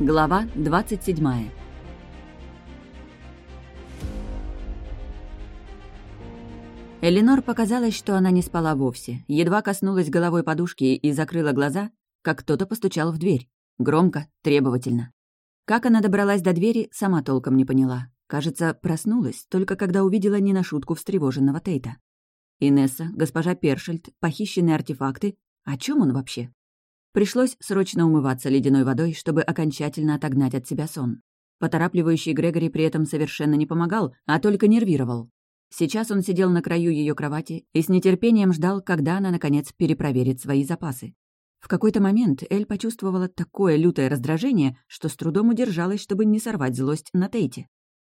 Глава 27 Эленор показалось, что она не спала вовсе. Едва коснулась головой подушки и закрыла глаза, как кто-то постучал в дверь. Громко, требовательно. Как она добралась до двери, сама толком не поняла. Кажется, проснулась, только когда увидела не на шутку встревоженного Тейта. Инесса, госпожа Першельд, похищенные артефакты. О чем он вообще? Пришлось срочно умываться ледяной водой, чтобы окончательно отогнать от себя сон. Поторапливающий Грегори при этом совершенно не помогал, а только нервировал. Сейчас он сидел на краю ее кровати и с нетерпением ждал, когда она, наконец, перепроверит свои запасы. В какой-то момент Эль почувствовала такое лютое раздражение, что с трудом удержалась, чтобы не сорвать злость на Тейте.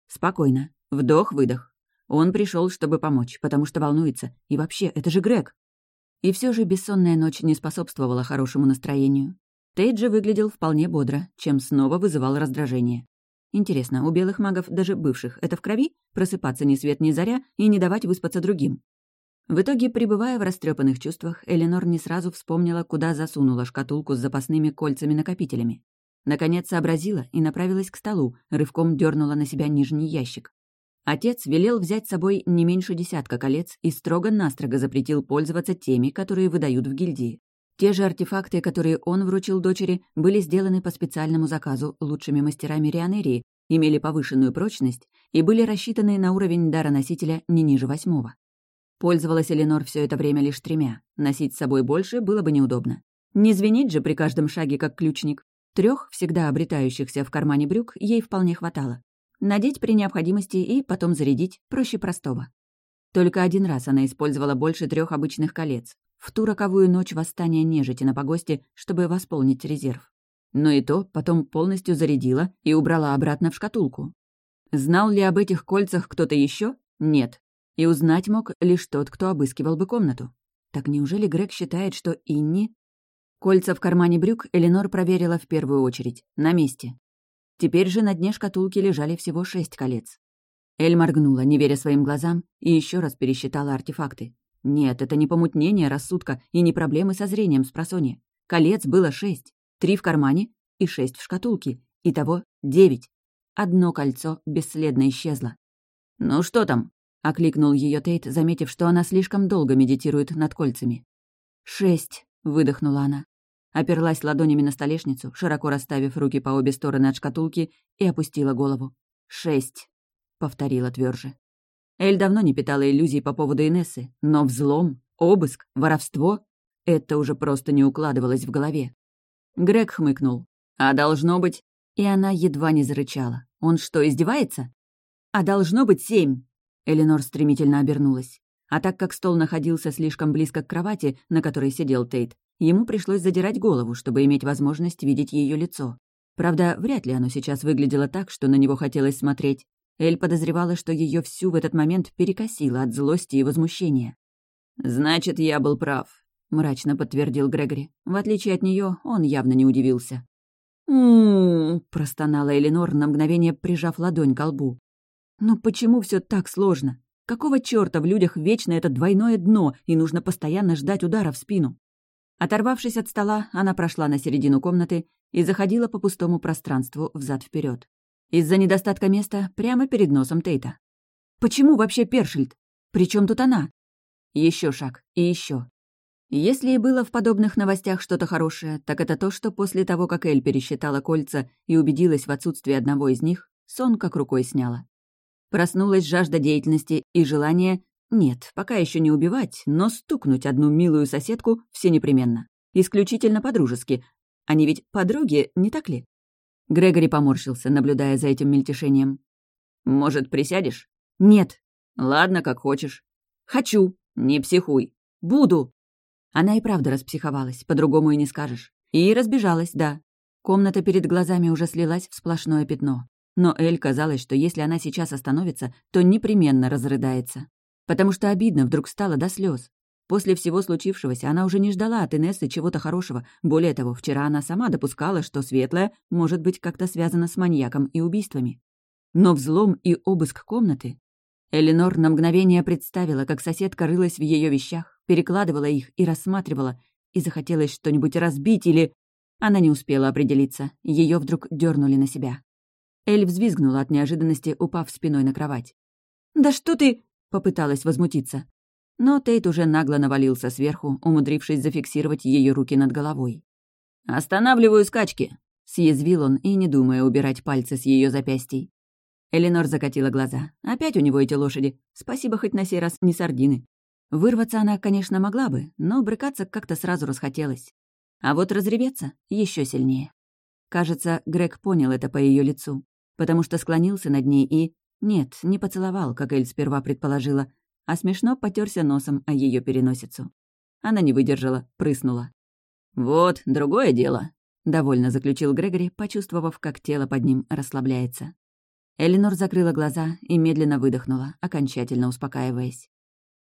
Спокойно. Вдох-выдох. Он пришел, чтобы помочь, потому что волнуется. И вообще, это же Грег. И все же бессонная ночь не способствовала хорошему настроению. Тейт же выглядел вполне бодро, чем снова вызывал раздражение. Интересно, у белых магов, даже бывших, это в крови? Просыпаться ни свет ни заря и не давать выспаться другим? В итоге, пребывая в растрепанных чувствах, Эленор не сразу вспомнила, куда засунула шкатулку с запасными кольцами-накопителями. Наконец сообразила и направилась к столу, рывком дернула на себя нижний ящик. Отец велел взять с собой не меньше десятка колец и строго-настрого запретил пользоваться теми, которые выдают в гильдии. Те же артефакты, которые он вручил дочери, были сделаны по специальному заказу лучшими мастерами Рионерии, имели повышенную прочность и были рассчитаны на уровень дара носителя не ниже восьмого. Пользовалась Эленор все это время лишь тремя. Носить с собой больше было бы неудобно. Не звенить же при каждом шаге, как ключник. Трех, всегда обретающихся в кармане брюк, ей вполне хватало. Надеть при необходимости и потом зарядить проще простого. Только один раз она использовала больше трех обычных колец. В ту роковую ночь восстания нежити на погосте, чтобы восполнить резерв. Но и то потом полностью зарядила и убрала обратно в шкатулку. Знал ли об этих кольцах кто-то еще? Нет. И узнать мог лишь тот, кто обыскивал бы комнату. Так неужели Грег считает, что Инни... Кольца в кармане брюк Эленор проверила в первую очередь. На месте. Теперь же на дне шкатулки лежали всего шесть колец. Эль моргнула, не веря своим глазам, и еще раз пересчитала артефакты. Нет, это не помутнение рассудка и не проблемы со зрением с просони. Колец было шесть, три в кармане и шесть в шкатулке. Итого девять. Одно кольцо бесследно исчезло. «Ну что там?» — окликнул ее Тейт, заметив, что она слишком долго медитирует над кольцами. «Шесть», — выдохнула она. Оперлась ладонями на столешницу, широко расставив руки по обе стороны от шкатулки, и опустила голову. «Шесть», — повторила тверже. Эль давно не питала иллюзий по поводу Инессы, но взлом, обыск, воровство — это уже просто не укладывалось в голове. Грег хмыкнул. «А должно быть...» И она едва не зарычала. «Он что, издевается?» «А должно быть семь!» Эленор стремительно обернулась. А так как стол находился слишком близко к кровати, на которой сидел Тейт, Ему пришлось задирать голову, чтобы иметь возможность видеть ее лицо. Правда, вряд ли оно сейчас выглядело так, что на него хотелось смотреть. Эль подозревала, что ее всю в этот момент перекосило от злости и возмущения. «Значит, я был прав», — мрачно подтвердил Грегори. В отличие от нее, он явно не удивился. «М-м-м», простонала Эленор, на мгновение прижав ладонь к лбу. «Ну почему все так сложно? Какого чёрта в людях вечно это двойное дно, и нужно постоянно ждать удара в спину?» Оторвавшись от стола, она прошла на середину комнаты и заходила по пустому пространству взад вперед. Из-за недостатка места прямо перед носом Тейта. «Почему вообще Першильд? Причем тут она?» Еще шаг и еще. Если и было в подобных новостях что-то хорошее, так это то, что после того, как Эль пересчитала кольца и убедилась в отсутствии одного из них, сон как рукой сняла. Проснулась жажда деятельности и желание нет, пока еще не убивать, но стукнуть одну милую соседку все непременно. Исключительно по-дружески. Они ведь подруги, не так ли? Грегори поморщился, наблюдая за этим мельтешением. «Может, присядешь?» «Нет». «Ладно, как хочешь». «Хочу». «Не психуй». «Буду». Она и правда распсиховалась, по-другому и не скажешь. И разбежалась, да. Комната перед глазами уже слилась в сплошное пятно. Но Эль казалось, что если она сейчас остановится, то непременно разрыдается потому что обидно вдруг стало до слез. После всего случившегося она уже не ждала от Инессы чего-то хорошего. Более того, вчера она сама допускала, что Светлая может быть как-то связана с маньяком и убийствами. Но взлом и обыск комнаты... Эленор на мгновение представила, как соседка рылась в ее вещах, перекладывала их и рассматривала, и захотелось что-нибудь разбить или... Она не успела определиться, ее вдруг дернули на себя. Эль взвизгнула от неожиданности, упав спиной на кровать. «Да что ты...» — попыталась возмутиться. Но Тейт уже нагло навалился сверху, умудрившись зафиксировать ее руки над головой. «Останавливаю скачки!» — съязвил он и не думая убирать пальцы с ее запястий. Эленор закатила глаза. Опять у него эти лошади. Спасибо хоть на сей раз не сардины. Вырваться она, конечно, могла бы, но брыкаться как-то сразу расхотелось. А вот разреветься еще сильнее. Кажется, Грег понял это по ее лицу, потому что склонился над ней и... Нет, не поцеловал, как Эль сперва предположила, а смешно потерся носом о ее переносицу. Она не выдержала, прыснула. «Вот, другое дело», — довольно заключил Грегори, почувствовав, как тело под ним расслабляется. Эленор закрыла глаза и медленно выдохнула, окончательно успокаиваясь.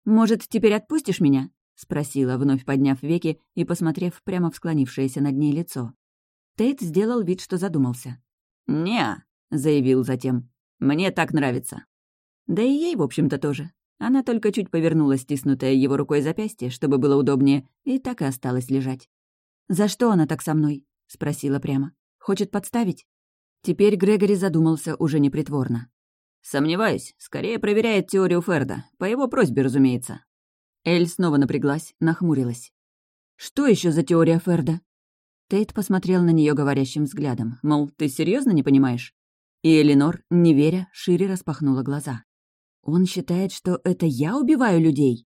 «Может, теперь отпустишь меня?» — спросила, вновь подняв веки и посмотрев прямо в склонившееся над ней лицо. Тейт сделал вид, что задумался. «Не», — заявил затем. «Мне так нравится». Да и ей, в общем-то, тоже. Она только чуть повернула стиснутое его рукой запястье, чтобы было удобнее, и так и осталась лежать. «За что она так со мной?» — спросила прямо. «Хочет подставить?» Теперь Грегори задумался уже непритворно. «Сомневаюсь. Скорее проверяет теорию Ферда. По его просьбе, разумеется». Эль снова напряглась, нахмурилась. «Что еще за теория Ферда?» Тейт посмотрел на нее говорящим взглядом, мол, ты серьезно не понимаешь? И Эленор, не веря, шире распахнула глаза. «Он считает, что это я убиваю людей?»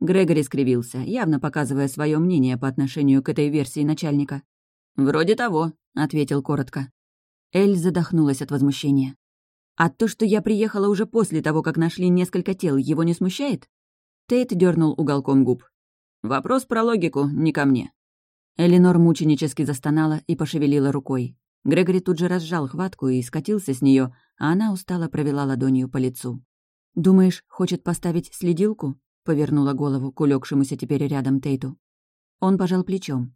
Грегори скривился, явно показывая свое мнение по отношению к этой версии начальника. «Вроде того», — ответил коротко. Эль задохнулась от возмущения. «А то, что я приехала уже после того, как нашли несколько тел, его не смущает?» Тейт дернул уголком губ. «Вопрос про логику не ко мне». Эленор мученически застонала и пошевелила рукой. Грегори тут же разжал хватку и скатился с нее, а она устало провела ладонью по лицу. «Думаешь, хочет поставить следилку?» — повернула голову к улегшемуся теперь рядом Тейту. Он пожал плечом.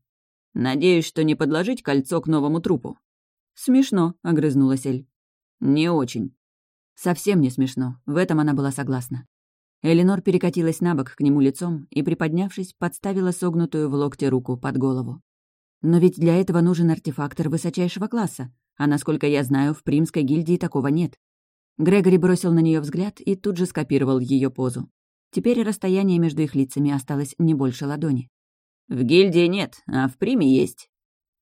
«Надеюсь, что не подложить кольцо к новому трупу». «Смешно», — огрызнулась Эль. «Не очень». Совсем не смешно, в этом она была согласна. Эленор перекатилась на бок к нему лицом и, приподнявшись, подставила согнутую в локте руку под голову. «Но ведь для этого нужен артефактор высочайшего класса, а, насколько я знаю, в Примской гильдии такого нет. Грегори бросил на нее взгляд и тут же скопировал ее позу. Теперь расстояние между их лицами осталось не больше ладони. «В гильдии нет, а в приме есть».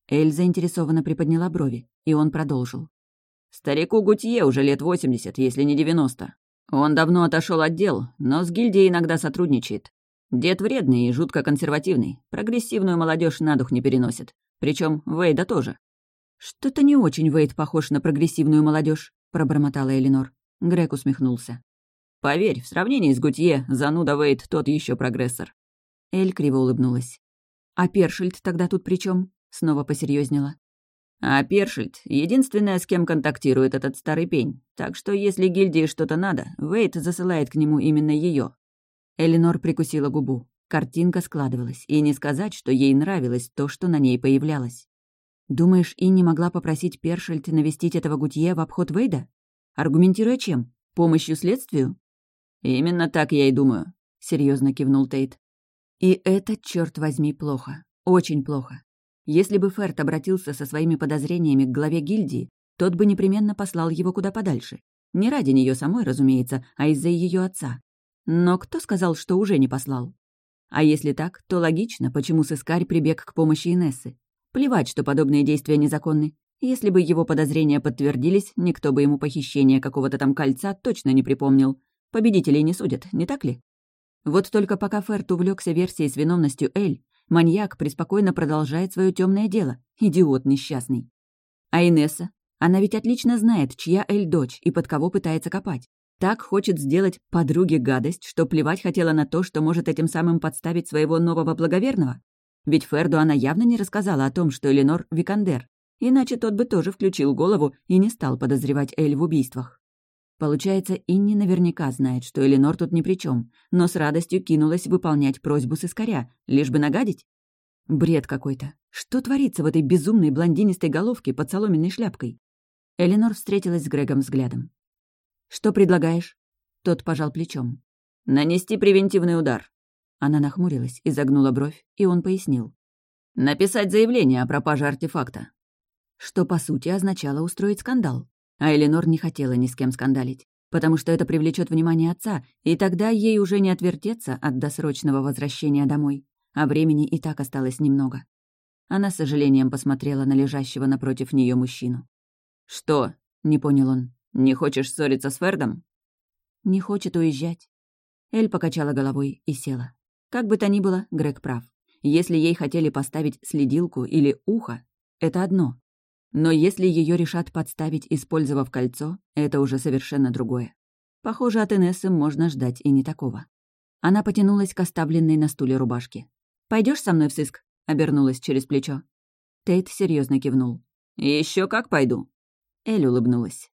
Эль заинтересованно приподняла брови, и он продолжил. «Старику Гутье уже лет восемьдесят, если не девяносто. Он давно отошел от дел, но с гильдией иногда сотрудничает. Дед вредный и жутко консервативный, прогрессивную молодежь на дух не переносит. Причем Вейда тоже. Что-то не очень Вейд похож на прогрессивную молодежь. — пробормотала Элинор. Грег усмехнулся. «Поверь, в сравнении с Гутье, зануда Вейт тот еще прогрессор». Эль криво улыбнулась. «А Першильд тогда тут при чем? снова посерьезнела. «А Першильд — единственная, с кем контактирует этот старый пень, так что если гильдии что-то надо, Вейт засылает к нему именно ее. Элинор прикусила губу. Картинка складывалась, и не сказать, что ей нравилось то, что на ней появлялось. Думаешь, Инни могла попросить Першельд навестить этого Гутье в обход Вейда? Аргументируя чем? Помощью следствию? Именно так я и думаю, серьезно кивнул Тейт. И это, черт возьми, плохо. Очень плохо. Если бы Ферт обратился со своими подозрениями к главе гильдии, тот бы непременно послал его куда подальше. Не ради нее самой, разумеется, а из-за ее отца. Но кто сказал, что уже не послал? А если так, то логично, почему сыскарь прибег к помощи Инессы. Плевать, что подобные действия незаконны. Если бы его подозрения подтвердились, никто бы ему похищение какого-то там кольца точно не припомнил. Победителей не судят, не так ли? Вот только пока Ферт увлекся версией с виновностью Эль, маньяк преспокойно продолжает свое темное дело. Идиот несчастный. А Инесса? Она ведь отлично знает, чья Эль дочь и под кого пытается копать. Так хочет сделать подруге гадость, что плевать хотела на то, что может этим самым подставить своего нового благоверного? Ведь Ферду она явно не рассказала о том, что Эленор — Викандер, иначе тот бы тоже включил голову и не стал подозревать Эль в убийствах. Получается, Инни наверняка знает, что Эленор тут ни при чем, но с радостью кинулась выполнять просьбу сыскаря, лишь бы нагадить? Бред какой-то. Что творится в этой безумной блондинистой головке под соломенной шляпкой? Эленор встретилась с Грегом взглядом. «Что предлагаешь?» Тот пожал плечом. «Нанести превентивный удар. Она нахмурилась, изогнула бровь, и он пояснил. Написать заявление о пропаже артефакта. Что, по сути, означало устроить скандал. А Эленор не хотела ни с кем скандалить, потому что это привлечет внимание отца, и тогда ей уже не отвертеться от досрочного возвращения домой, а времени и так осталось немного. Она с сожалением посмотрела на лежащего напротив нее мужчину. «Что?» — не понял он. «Не хочешь ссориться с Фердом?» «Не хочет уезжать». Эль покачала головой и села. Как бы то ни было, Грег прав. Если ей хотели поставить следилку или ухо, это одно. Но если ее решат подставить, использовав кольцо, это уже совершенно другое. Похоже, от Инессы можно ждать и не такого. Она потянулась к оставленной на стуле рубашке. Пойдешь со мной в сыск?» — обернулась через плечо. Тейт серьезно кивнул. Еще как пойду». Эль улыбнулась.